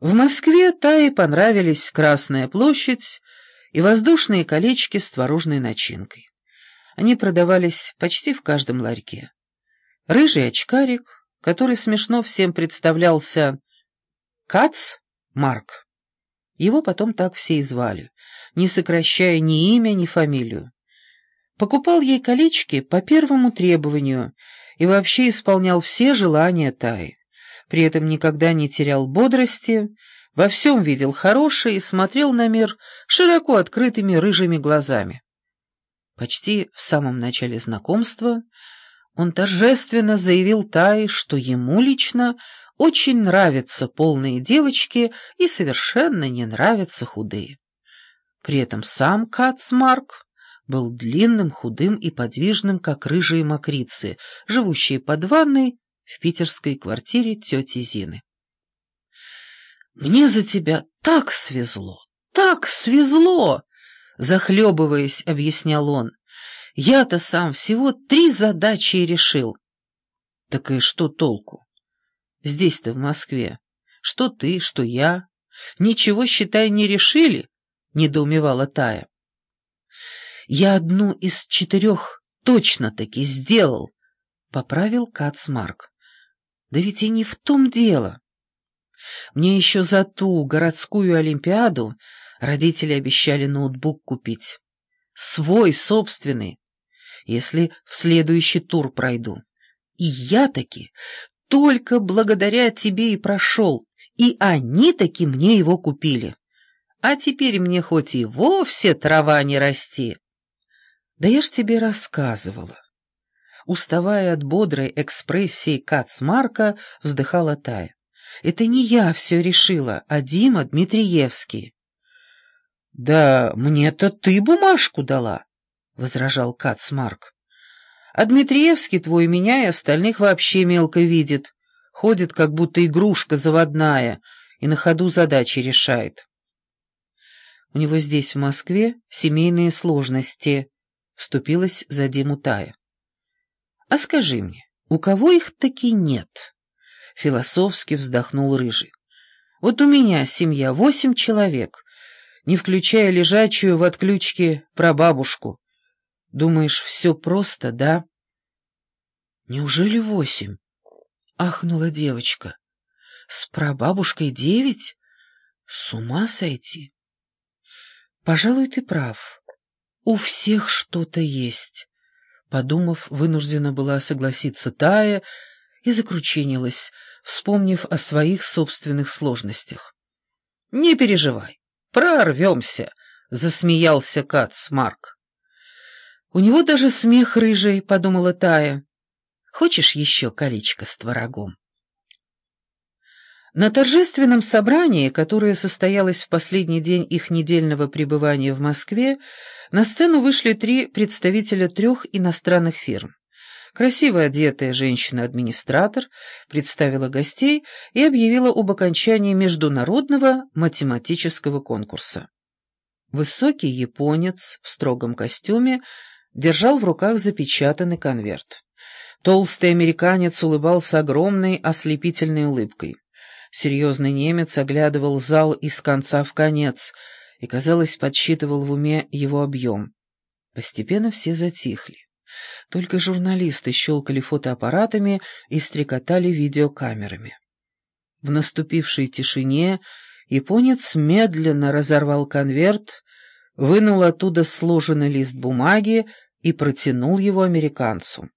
В Москве Тае понравились Красная площадь и воздушные колечки с творожной начинкой. Они продавались почти в каждом ларьке. Рыжий очкарик, который смешно всем представлялся Кац Марк. Его потом так все и звали, не сокращая ни имя, ни фамилию. Покупал ей колечки по первому требованию и вообще исполнял все желания Таи при этом никогда не терял бодрости, во всем видел хорошее и смотрел на мир широко открытыми рыжими глазами. Почти в самом начале знакомства он торжественно заявил Тае, что ему лично очень нравятся полные девочки и совершенно не нравятся худые. При этом сам Кацмарк был длинным, худым и подвижным, как рыжие мокрицы, живущие под ванной в питерской квартире тети Зины. «Мне за тебя так свезло, так свезло!» Захлебываясь, объяснял он. «Я-то сам всего три задачи и решил». «Так и что толку? Здесь-то, в Москве. Что ты, что я. Ничего, считай, не решили?» — недоумевала Тая. «Я одну из четырех точно-таки сделал», — поправил Кацмарк. Да ведь и не в том дело. Мне еще за ту городскую олимпиаду родители обещали ноутбук купить. Свой, собственный, если в следующий тур пройду. И я таки только благодаря тебе и прошел, и они таки мне его купили. А теперь мне хоть и вовсе трава не расти. Да я ж тебе рассказывала. Уставая от бодрой экспрессии Кацмарка, вздыхала Тая. «Это не я все решила, а Дима Дмитриевский». «Да мне-то ты бумажку дала», — возражал Кацмарк. «А Дмитриевский твой меня и остальных вообще мелко видит, ходит, как будто игрушка заводная, и на ходу задачи решает». «У него здесь, в Москве, семейные сложности», — вступилась за Диму Тая. «А скажи мне, у кого их таки нет?» Философски вздохнул Рыжий. «Вот у меня семья восемь человек, не включая лежачую в отключке прабабушку. Думаешь, все просто, да?» «Неужели восемь?» — ахнула девочка. «С прабабушкой девять? С ума сойти!» «Пожалуй, ты прав. У всех что-то есть». Подумав, вынуждена была согласиться Тая и закрученилась, вспомнив о своих собственных сложностях. «Не переживай, прорвемся», — засмеялся Кац Марк. «У него даже смех рыжий», — подумала Тая. «Хочешь еще колечко с творогом?» На торжественном собрании, которое состоялось в последний день их недельного пребывания в Москве, на сцену вышли три представителя трех иностранных фирм. Красиво одетая женщина-администратор представила гостей и объявила об окончании международного математического конкурса. Высокий японец в строгом костюме держал в руках запечатанный конверт. Толстый американец улыбался огромной ослепительной улыбкой. Серьезный немец оглядывал зал из конца в конец и, казалось, подсчитывал в уме его объем. Постепенно все затихли. Только журналисты щелкали фотоаппаратами и стрекотали видеокамерами. В наступившей тишине японец медленно разорвал конверт, вынул оттуда сложенный лист бумаги и протянул его американцу.